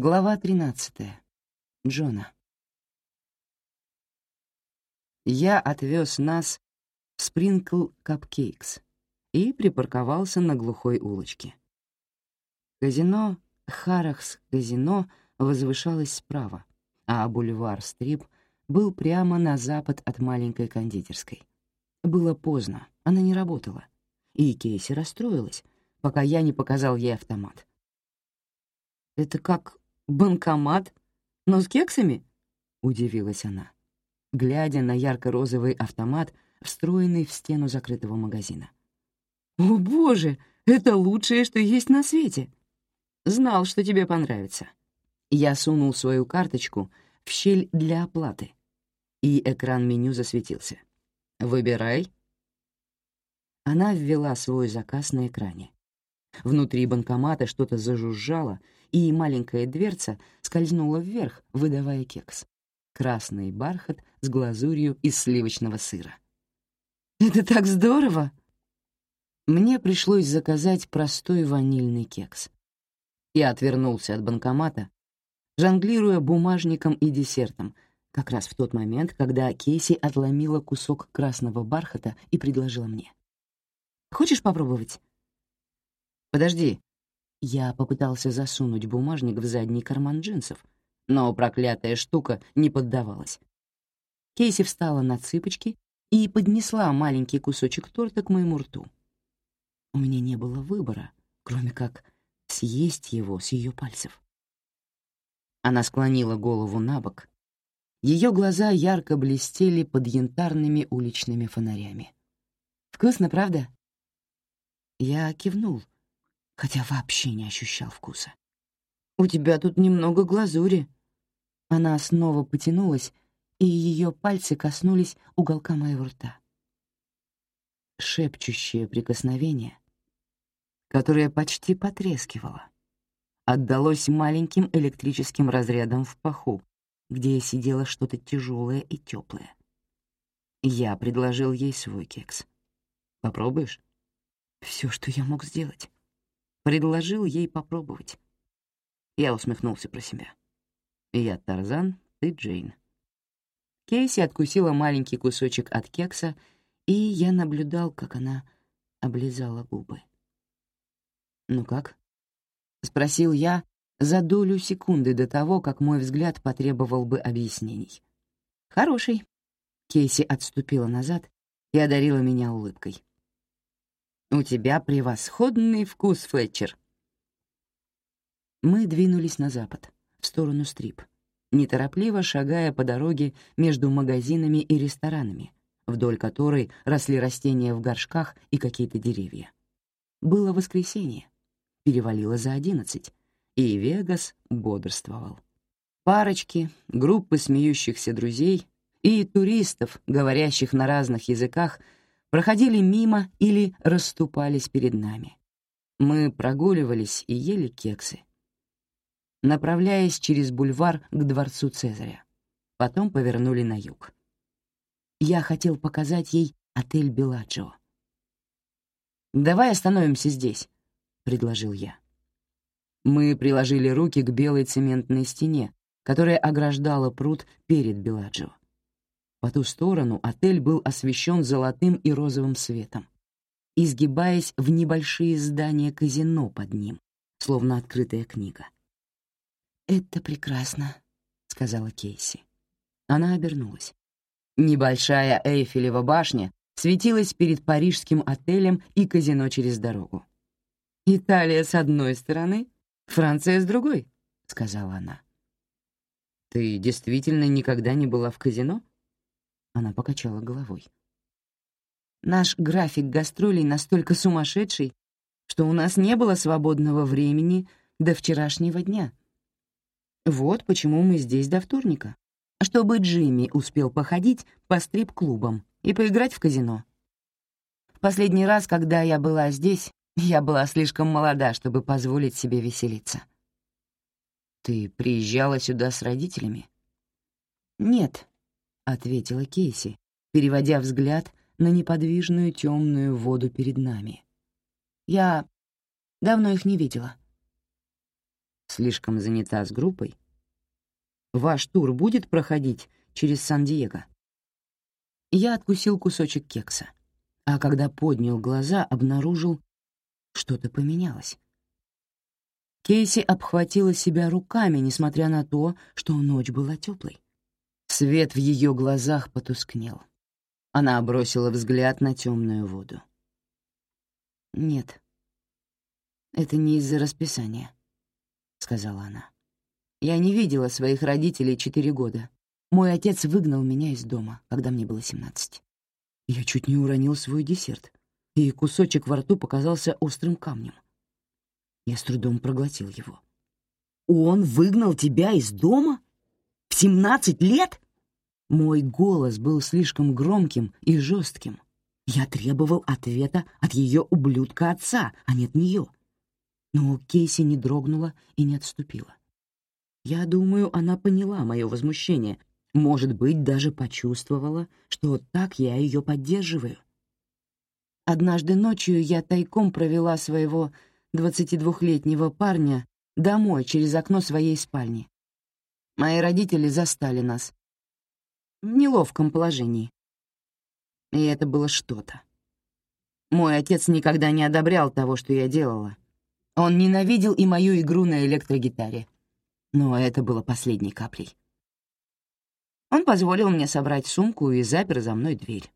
Глава 13. Джона. Я отвез нас в Sprinkle Cupcakes и припарковался на глухой улочке. Казино Харахс казино возвышалось справа, а бульвар Стрип был прямо на запад от маленькой кондитерской. Было поздно, она не работала, и Кейси расстроилась, пока я не показал ей автомат. «Это как банкомат, но с кексами?» — удивилась она, глядя на ярко-розовый автомат, встроенный в стену закрытого магазина. «О, боже, это лучшее, что есть на свете!» «Знал, что тебе понравится». Я сунул свою карточку в щель для оплаты, и экран меню засветился. «Выбирай». Она ввела свой заказ на экране. Внутри банкомата что-то зажужжало, и маленькая дверца скользнула вверх, выдавая кекс. Красный бархат с глазурью из сливочного сыра. «Это так здорово!» Мне пришлось заказать простой ванильный кекс. Я отвернулся от банкомата, жонглируя бумажником и десертом, как раз в тот момент, когда Кейси отломила кусок красного бархата и предложила мне. «Хочешь попробовать?» «Подожди». Я попытался засунуть бумажник в задний карман джинсов, но проклятая штука не поддавалась. Кейси встала на цыпочки и поднесла маленький кусочек торта к моему рту. У меня не было выбора, кроме как съесть его с ее пальцев. Она склонила голову на бок. Ее глаза ярко блестели под янтарными уличными фонарями. «Вкусно, правда?» Я кивнул, хотя вообще не ощущал вкуса. «У тебя тут немного глазури». Она снова потянулась, и ее пальцы коснулись уголка моего рта. Шепчущее прикосновение, которое почти потрескивало, отдалось маленьким электрическим разрядом в паху, где сидело что-то тяжелое и теплое. Я предложил ей свой кекс. «Попробуешь?» Все, что я мог сделать. Предложил ей попробовать. Я усмехнулся про себя. Я Тарзан, ты Джейн. Кейси откусила маленький кусочек от кекса, и я наблюдал, как она облизала губы. «Ну как?» — спросил я за долю секунды до того, как мой взгляд потребовал бы объяснений. «Хороший». Кейси отступила назад и одарила меня улыбкой. «У тебя превосходный вкус, Флетчер». Мы двинулись на запад, в сторону Стрип, неторопливо шагая по дороге между магазинами и ресторанами, вдоль которой росли растения в горшках и какие-то деревья. Было воскресенье, перевалило за одиннадцать, и Вегас бодрствовал. Парочки, группы смеющихся друзей и туристов, говорящих на разных языках — проходили мимо или расступались перед нами. Мы прогуливались и ели кексы, направляясь через бульвар к дворцу Цезаря. Потом повернули на юг. Я хотел показать ей отель Беладжио. «Давай остановимся здесь», — предложил я. Мы приложили руки к белой цементной стене, которая ограждала пруд перед Беладжио. По ту сторону отель был освещен золотым и розовым светом, изгибаясь в небольшие здания казино под ним, словно открытая книга. «Это прекрасно», — сказала Кейси. Она обернулась. Небольшая Эйфелева башня светилась перед парижским отелем и казино через дорогу. «Италия с одной стороны, Франция с другой», — сказала она. «Ты действительно никогда не была в казино?» Она покачала головой. Наш график гастролей настолько сумасшедший, что у нас не было свободного времени до вчерашнего дня. Вот почему мы здесь до вторника. Чтобы Джимми успел походить по стрип-клубам и поиграть в казино. В последний раз, когда я была здесь, я была слишком молода, чтобы позволить себе веселиться. Ты приезжала сюда с родителями? Нет, ответила Кейси, переводя взгляд на неподвижную темную воду перед нами. Я давно их не видела. Слишком занята с группой? Ваш тур будет проходить через Сан-Диего? Я откусил кусочек кекса, а когда поднял глаза, обнаружил, что-то поменялось. Кейси обхватила себя руками, несмотря на то, что ночь была теплой. Свет в ее глазах потускнел. Она бросила взгляд на темную воду. «Нет, это не из-за расписания», — сказала она. «Я не видела своих родителей четыре года. Мой отец выгнал меня из дома, когда мне было семнадцать. Я чуть не уронил свой десерт, и кусочек во рту показался острым камнем. Я с трудом проглотил его. «Он выгнал тебя из дома? В семнадцать лет?» Мой голос был слишком громким и жестким. Я требовал ответа от ее ублюдка отца, а не от нее. Но Кейси не дрогнула и не отступила. Я думаю, она поняла мое возмущение, может быть, даже почувствовала, что так я ее поддерживаю. Однажды ночью я тайком провела своего 22-летнего парня домой через окно своей спальни. Мои родители застали нас неловком положении. И это было что-то. Мой отец никогда не одобрял того, что я делала. Он ненавидел и мою игру на электрогитаре. Но это было последней каплей. Он позволил мне собрать сумку и запер за мной дверь.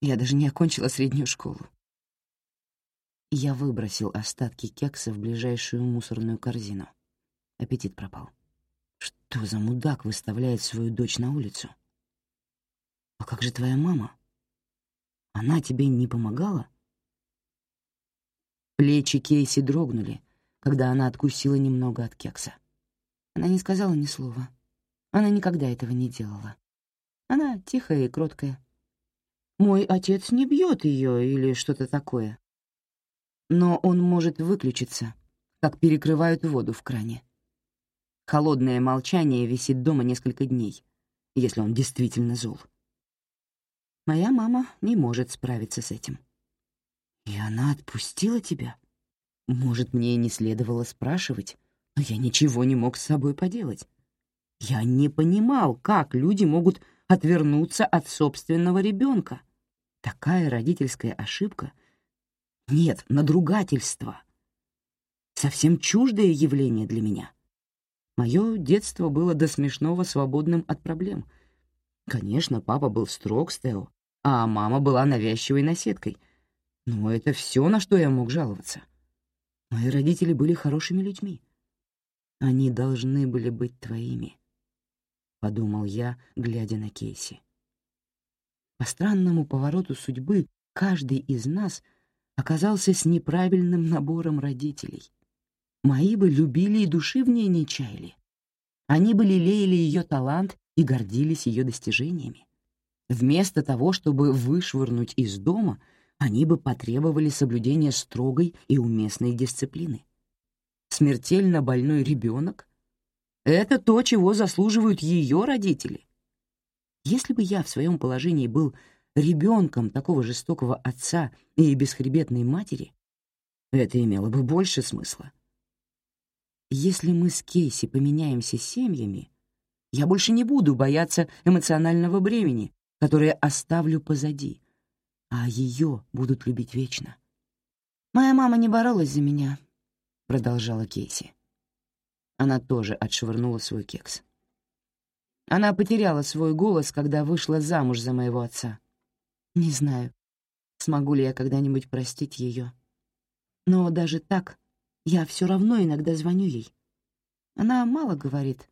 Я даже не окончила среднюю школу. Я выбросил остатки кекса в ближайшую мусорную корзину. Аппетит пропал. Что за мудак выставляет свою дочь на улицу? Как же твоя мама? Она тебе не помогала? Плечи Кейси дрогнули, когда она откусила немного от кекса. Она не сказала ни слова. Она никогда этого не делала. Она тихая и кроткая. Мой отец не бьет ее или что-то такое но он может выключиться, как перекрывают воду в кране. Холодное молчание висит дома несколько дней, если он действительно зол. Моя мама не может справиться с этим. И она отпустила тебя? Может, мне не следовало спрашивать, но я ничего не мог с собой поделать. Я не понимал, как люди могут отвернуться от собственного ребенка. Такая родительская ошибка нет, надругательство. Совсем чуждое явление для меня. Мое детство было до смешного свободным от проблем. Конечно, папа был строг с Тео, а мама была навязчивой наседкой. Но это все, на что я мог жаловаться. Мои родители были хорошими людьми. Они должны были быть твоими, — подумал я, глядя на Кейси. По странному повороту судьбы каждый из нас — оказался с неправильным набором родителей. Мои бы любили и души в ней не чаяли. Они бы лелеяли ее талант и гордились ее достижениями. Вместо того, чтобы вышвырнуть из дома, они бы потребовали соблюдения строгой и уместной дисциплины. Смертельно больной ребенок — это то, чего заслуживают ее родители. Если бы я в своем положении был ребенком такого жестокого отца и бесхребетной матери, это имело бы больше смысла. Если мы с Кейси поменяемся семьями, я больше не буду бояться эмоционального бремени, которое оставлю позади, а ее будут любить вечно. «Моя мама не боролась за меня», — продолжала Кейси. Она тоже отшвырнула свой кекс. Она потеряла свой голос, когда вышла замуж за моего отца. Не знаю, смогу ли я когда-нибудь простить ее. Но даже так я все равно иногда звоню ей. Она мало говорит,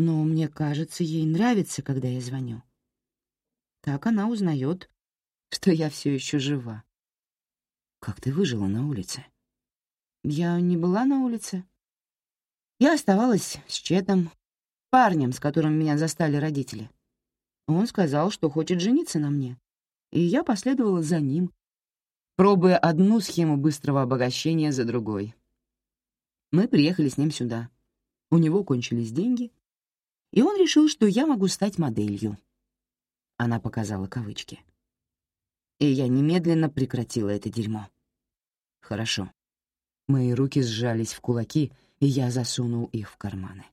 но мне кажется, ей нравится, когда я звоню. Так она узнает, что я все еще жива. Как ты выжила на улице? Я не была на улице. Я оставалась с Четом, парнем, с которым меня застали родители. Он сказал, что хочет жениться на мне и я последовала за ним, пробуя одну схему быстрого обогащения за другой. Мы приехали с ним сюда. У него кончились деньги, и он решил, что я могу стать моделью. Она показала кавычки. И я немедленно прекратила это дерьмо. Хорошо. Мои руки сжались в кулаки, и я засунул их в карманы.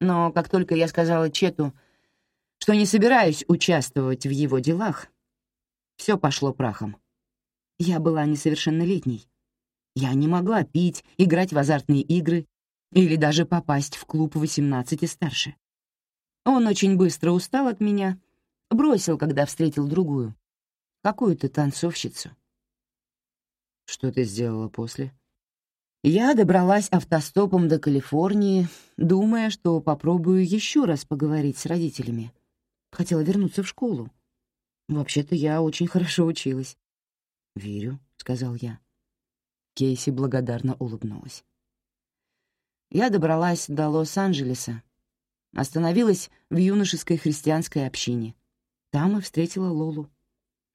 Но как только я сказала Чету, что не собираюсь участвовать в его делах, все пошло прахом. Я была несовершеннолетней. Я не могла пить, играть в азартные игры или даже попасть в клуб 18 и старше. Он очень быстро устал от меня, бросил, когда встретил другую, какую-то танцовщицу. Что ты сделала после? Я добралась автостопом до Калифорнии, думая, что попробую еще раз поговорить с родителями. Хотела вернуться в школу. Вообще-то я очень хорошо училась. «Верю», — сказал я. Кейси благодарно улыбнулась. Я добралась до Лос-Анджелеса, остановилась в юношеской христианской общине. Там и встретила Лолу.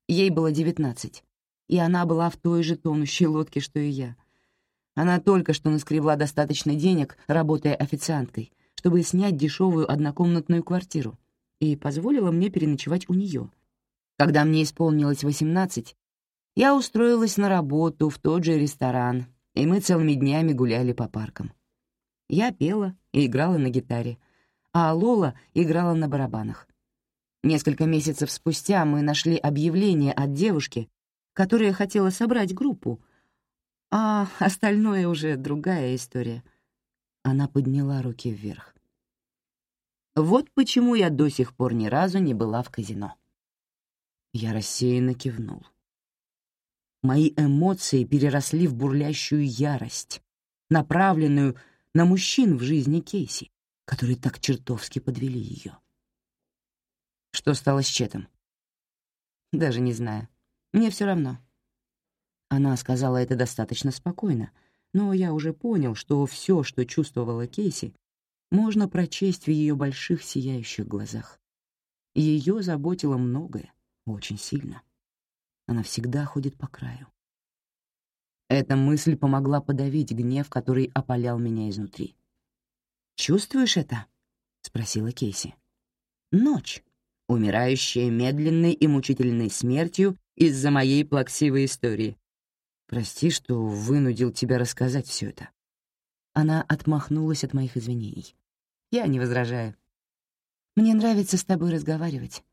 Ей было девятнадцать, и она была в той же тонущей лодке, что и я — она только что наскребла достаточно денег, работая официанткой, чтобы снять дешевую однокомнатную квартиру, и позволила мне переночевать у нее. Когда мне исполнилось 18, я устроилась на работу в тот же ресторан, и мы целыми днями гуляли по паркам. Я пела и играла на гитаре, а Лола играла на барабанах. Несколько месяцев спустя мы нашли объявление от девушки, которая хотела собрать группу, а остальное уже другая история. Она подняла руки вверх. Вот почему я до сих пор ни разу не была в казино. Я рассеянно кивнул. Мои эмоции переросли в бурлящую ярость, направленную на мужчин в жизни Кейси, которые так чертовски подвели ее. Что стало с Четом? Даже не знаю. Мне все равно. Она сказала это достаточно спокойно, но я уже понял, что все, что чувствовала Кейси, можно прочесть в ее больших сияющих глазах. Ее заботило многое, очень сильно. Она всегда ходит по краю. Эта мысль помогла подавить гнев, который опалял меня изнутри. «Чувствуешь это?» — спросила Кейси. «Ночь, умирающая медленной и мучительной смертью из-за моей плаксивой истории, Прости, что вынудил тебя рассказать все это. Она отмахнулась от моих извинений. Я не возражаю. Мне нравится с тобой разговаривать.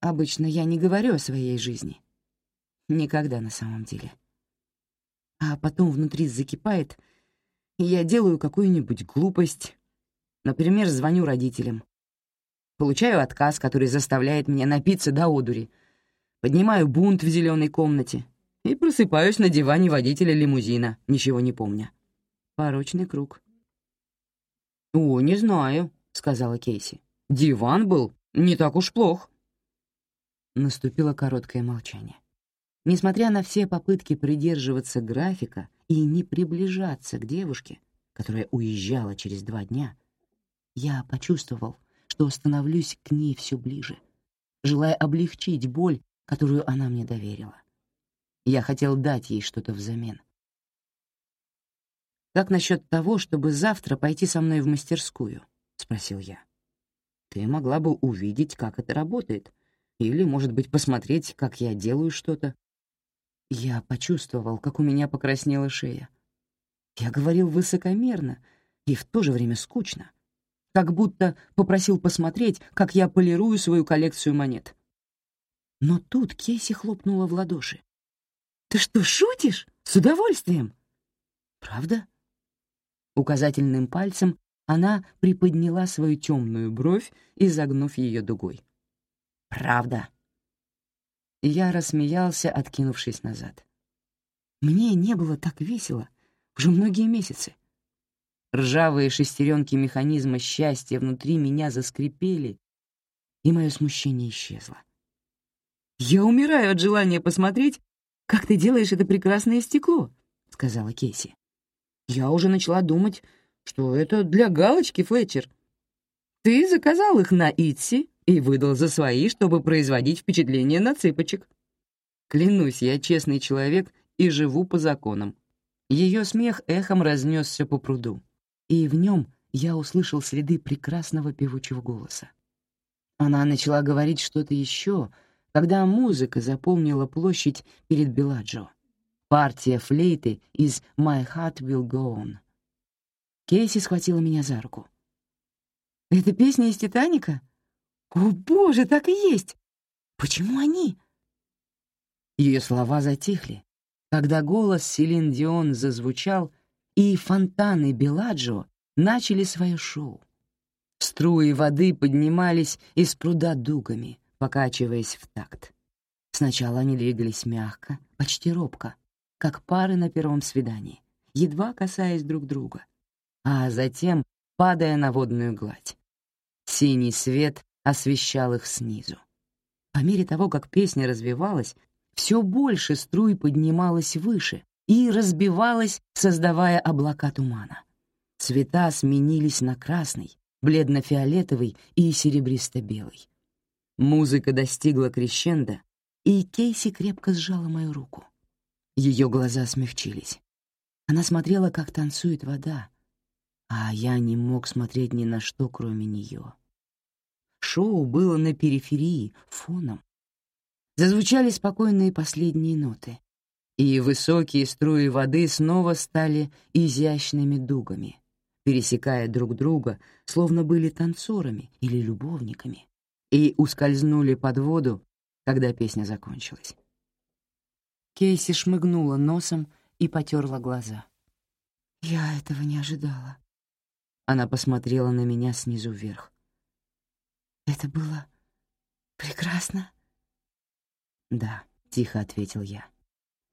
Обычно я не говорю о своей жизни. Никогда на самом деле. А потом внутри закипает, и я делаю какую-нибудь глупость. Например, звоню родителям. Получаю отказ, который заставляет меня напиться до одури. Поднимаю бунт в зеленой комнате, и просыпаюсь на диване водителя лимузина, ничего не помня. Порочный круг. «О, не знаю», — сказала Кейси. «Диван был не так уж плох». Наступило короткое молчание. Несмотря на все попытки придерживаться графика и не приближаться к девушке, которая уезжала через два дня, я почувствовал, что становлюсь к ней все ближе, желая облегчить боль, которую она мне доверила. Я хотел дать ей что-то взамен. «Как насчет того, чтобы завтра пойти со мной в мастерскую?» — спросил я. «Ты могла бы увидеть, как это работает, или, может быть, посмотреть, как я делаю что-то». Я почувствовал, как у меня покраснела шея. Я говорил высокомерно и в то же время скучно, как будто попросил посмотреть, как я полирую свою коллекцию монет. Но тут Кейси хлопнула в ладоши. «Ты что, шутишь? С удовольствием!» «Правда?» Указательным пальцем она приподняла свою темную бровь, изогнув ее дугой. «Правда?» Я рассмеялся, откинувшись назад. Мне не было так весело уже многие месяцы. Ржавые шестеренки механизма счастья внутри меня заскрипели, и мое смущение исчезло. Я умираю от желания посмотреть, «Как ты делаешь это прекрасное стекло?» — сказала Кейси. «Я уже начала думать, что это для галочки, Флетчер. Ты заказал их на Итси и выдал за свои, чтобы производить впечатление на цыпочек. Клянусь, я честный человек и живу по законам». Ее смех эхом разнесся по пруду, и в нем я услышал следы прекрасного певучего голоса. Она начала говорить что-то еще, когда музыка заполнила площадь перед Беладжо. Партия флейты из «My Heart Will Go On». Кейси схватила меня за руку. «Это песня из «Титаника»? О, боже, так и есть! Почему они?» Ее слова затихли, когда голос Селин Дион зазвучал, и фонтаны Беладжо начали свое шоу. Струи воды поднимались из пруда дугами, покачиваясь в такт. Сначала они двигались мягко, почти робко, как пары на первом свидании, едва касаясь друг друга, а затем падая на водную гладь. Синий свет освещал их снизу. По мере того, как песня развивалась, все больше струй поднималось выше и разбивалось, создавая облака тумана. Цвета сменились на красный, бледно-фиолетовый и серебристо-белый. Музыка достигла крещенда, и Кейси крепко сжала мою руку. Ее глаза смягчились. Она смотрела, как танцует вода, а я не мог смотреть ни на что, кроме нее. Шоу было на периферии, фоном. Зазвучали спокойные последние ноты, и высокие струи воды снова стали изящными дугами, пересекая друг друга, словно были танцорами или любовниками, и ускользнули под воду, когда песня закончилась. Кейси шмыгнула носом и потерла глаза. «Я этого не ожидала». Она посмотрела на меня снизу вверх. «Это было прекрасно?» «Да», — тихо ответил я.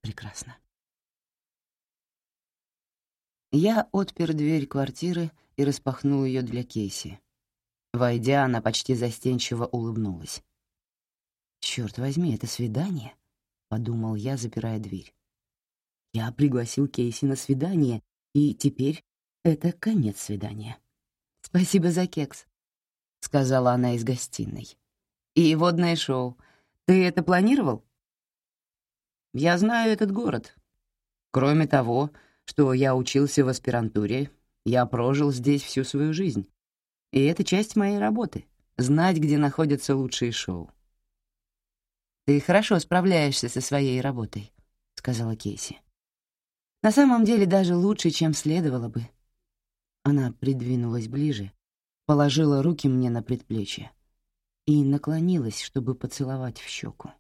«Прекрасно». Я отпер дверь квартиры и распахнул ее для Кейси. Войдя, она почти застенчиво улыбнулась. «Черт возьми, это свидание?» — подумал я, запирая дверь. Я пригласил Кейси на свидание, и теперь это конец свидания. «Спасибо за кекс», — сказала она из гостиной. «И водное шоу. Ты это планировал?» «Я знаю этот город. Кроме того, что я учился в аспирантуре, я прожил здесь всю свою жизнь. И это часть моей работы — знать, где находятся лучшие шоу. «Ты хорошо справляешься со своей работой», — сказала Кейси. «На самом деле даже лучше, чем следовало бы». Она придвинулась ближе, положила руки мне на предплечье и наклонилась, чтобы поцеловать в щеку.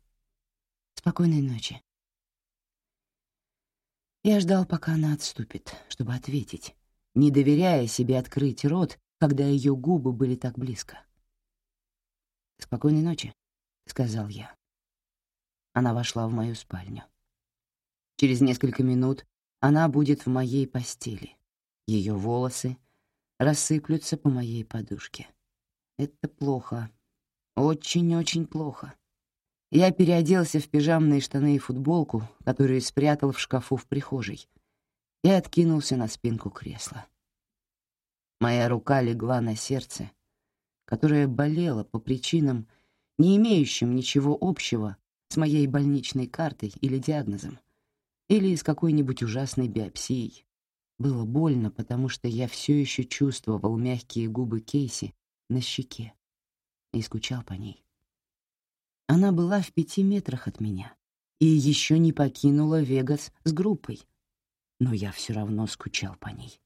«Спокойной ночи». Я ждал, пока она отступит, чтобы ответить, не доверяя себе открыть рот, когда ее губы были так близко. «Спокойной ночи», — сказал я. Она вошла в мою спальню. Через несколько минут она будет в моей постели. Ее волосы рассыплются по моей подушке. Это плохо. Очень-очень плохо. Я переоделся в пижамные штаны и футболку, которую спрятал в шкафу в прихожей, и откинулся на спинку кресла. Моя рука легла на сердце, которое болело по причинам, не имеющим ничего общего с моей больничной картой или диагнозом, или с какой-нибудь ужасной биопсией. Было больно, потому что я все еще чувствовал мягкие губы Кейси на щеке и скучал по ней. Она была в пяти метрах от меня и еще не покинула Вегас с группой, но я все равно скучал по ней.